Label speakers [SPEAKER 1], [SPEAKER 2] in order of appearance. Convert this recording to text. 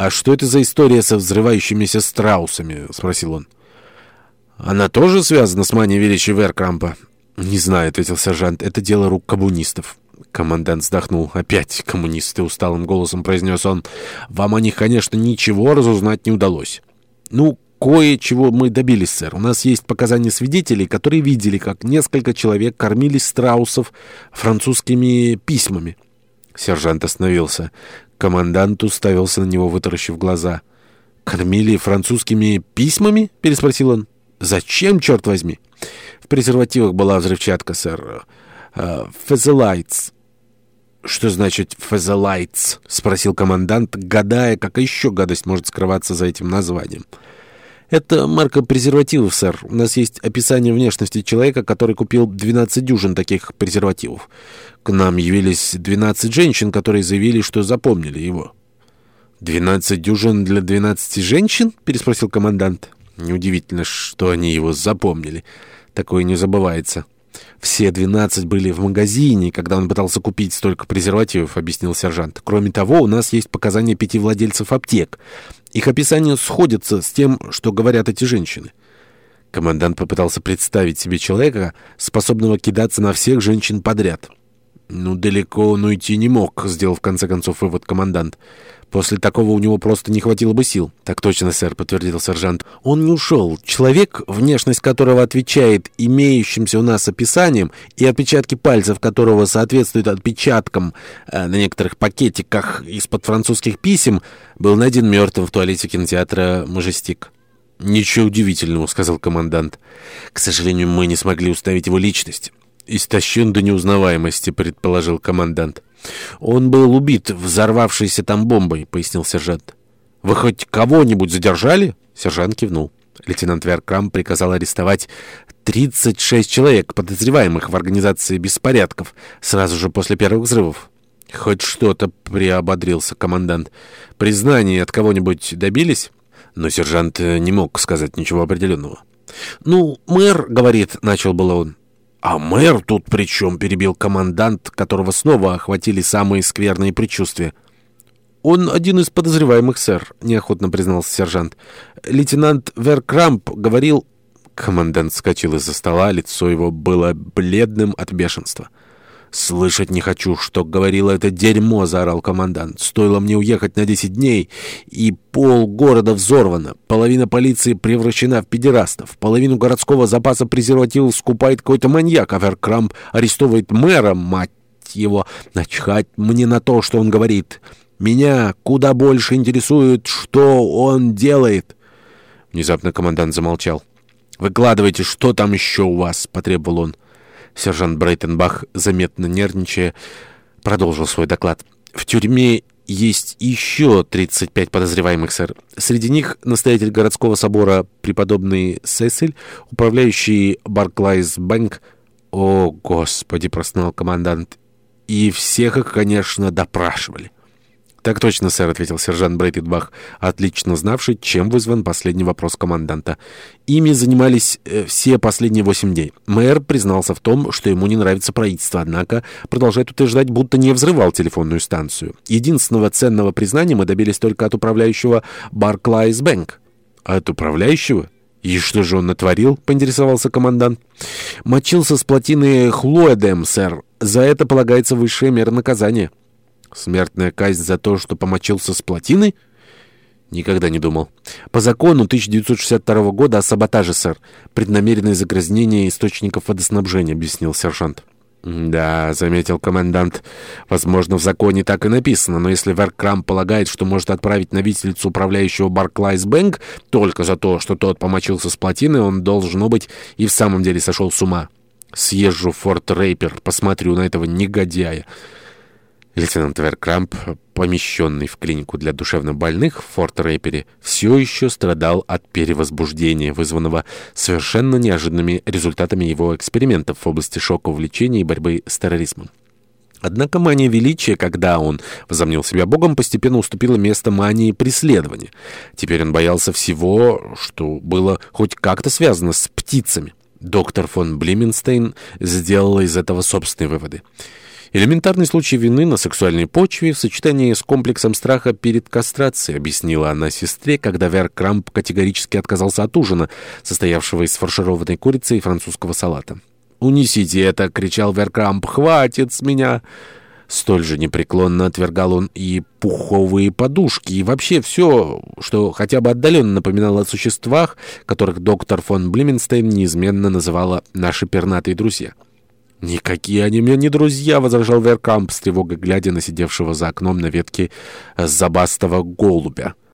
[SPEAKER 1] «А что это за история со взрывающимися страусами?» — спросил он. «Она тоже связана с манией величия Веркрампа?» «Не знаю», — ответил сержант. «Это дело рук коммунистов». Командант вздохнул. «Опять коммунисты!» — усталым голосом произнес он. «Вам о них, конечно, ничего разузнать не удалось». «Ну, кое-чего мы добились, сэр. У нас есть показания свидетелей, которые видели, как несколько человек кормили страусов французскими письмами». Сержант остановился. Командант уставился на него, вытаращив глаза. «Кормили французскими письмами?» — переспросил он. «Зачем, черт возьми?» «В презервативах была взрывчатка, сэр. Э, Featherlites». «Что значит «Featherlites»?» — спросил командант, гадая, как еще гадость может скрываться за этим названием. Это марка презервативов, сэр. У нас есть описание внешности человека, который купил 12 дюжин таких презервативов. К нам явились 12 женщин, которые заявили, что запомнили его. «Двенадцать дюжин для двенадцати женщин?» — переспросил командант. Неудивительно, что они его запомнили. Такое не забывается. «Все двенадцать были в магазине, когда он пытался купить столько презервативов», — объяснил сержант. «Кроме того, у нас есть показания пяти владельцев аптек. Их описание сходится с тем, что говорят эти женщины. Командант попытался представить себе человека, способного кидаться на всех женщин подряд. «Ну, далеко он уйти не мог», — сделал в конце концов вывод командант. «После такого у него просто не хватило бы сил». «Так точно, сэр», — подтвердил сержант. «Он не ушел. Человек, внешность которого отвечает имеющимся у нас описанием, и отпечатки пальцев которого соответствуют отпечаткам э, на некоторых пакетиках из-под французских писем, был найден мертвым в туалете кинотеатра «Мажестик». «Ничего удивительного», — сказал командант. «К сожалению, мы не смогли установить его личность». «Истощен до неузнаваемости», — предположил командант. «Он был убит взорвавшейся там бомбой», — пояснил сержант. «Вы хоть кого-нибудь задержали?» — сержант кивнул. Лейтенант Веркрам приказал арестовать 36 человек, подозреваемых в организации беспорядков, сразу же после первых взрывов. «Хоть что-то», — приободрился командант. «Признание от кого-нибудь добились?» Но сержант не мог сказать ничего определенного. «Ну, мэр, — говорит, — начал было он, «А мэр тут при чем?» — перебил командант, которого снова охватили самые скверные предчувствия. «Он один из подозреваемых, сэр», — неохотно признался сержант. «Лейтенант Веркрамп говорил...» Командант скочил из-за стола, лицо его было бледным от бешенства. «Слышать не хочу, что говорила это дерьмо!» — заорал командант. «Стоило мне уехать на 10 дней, и пол города взорвано, половина полиции превращена в педерастов, половину городского запаса презервативов скупает какой-то маньяк, а арестовывает мэра, мать его, начхать мне на то, что он говорит. Меня куда больше интересует, что он делает!» Внезапно командант замолчал. «Выкладывайте, что там еще у вас?» — потребовал он. Сержант Брейтенбах, заметно нервничая, продолжил свой доклад. «В тюрьме есть еще 35 подозреваемых, сэр. Среди них настоятель городского собора преподобный Сесель, управляющий Барклайз Банк. «О, Господи!» — простонал командант. «И всех их, конечно, допрашивали». «Так точно, сэр», — ответил сержант Брейтедбах, отлично знавший, чем вызван последний вопрос команданта. «Ими занимались э, все последние восемь дней. Мэр признался в том, что ему не нравится правительство, однако продолжает утверждать, будто не взрывал телефонную станцию. Единственного ценного признания мы добились только от управляющего Барклайс Бэнк». «От управляющего?» «И что же он натворил?» — поинтересовался командант. «Мочился с плотины Хлоэдем, сэр. За это полагается высшая мера наказания». Смертная казнь за то, что помочился с плотины? Никогда не думал. По закону 1962 года о саботаже, сэр. Преднамеренное загрязнение источников водоснабжения, объяснил сержант. «Да», — заметил командант. — «возможно, в законе так и написано, но если Веркрам полагает, что может отправить на виселицу управляющего Барклайс Бэнк только за то, что тот помочился с плотины, он, должно быть, и в самом деле сошел с ума. Съезжу в Форт Рейпер, посмотрю на этого негодяя». Лейтенант Веркрамп, помещенный в клинику для душевнобольных в Форт-Рэпере, все еще страдал от перевозбуждения, вызванного совершенно неожиданными результатами его экспериментов в области шокового лечения и борьбы с терроризмом. Однако мания величия, когда он возомнил себя богом, постепенно уступила место мании преследования. Теперь он боялся всего, что было хоть как-то связано с птицами. Доктор фон Блименстейн сделал из этого собственные выводы. Элементарный случай вины на сексуальной почве в сочетании с комплексом страха перед кастрацией, объяснила она сестре, когда Вер Крамп категорически отказался от ужина, состоявшего из фаршированной курицы и французского салата. «Унесите это!» — кричал Вер Крамп. «Хватит с меня!» Столь же непреклонно отвергал он и пуховые подушки, и вообще все, что хотя бы отдаленно напоминало о существах, которых доктор фон Блименстейн неизменно называла «наши пернатые друзья». «Никакие они мне не друзья», — возражал Веркамп с тревогой, глядя на сидевшего за окном на ветке забастого голубя.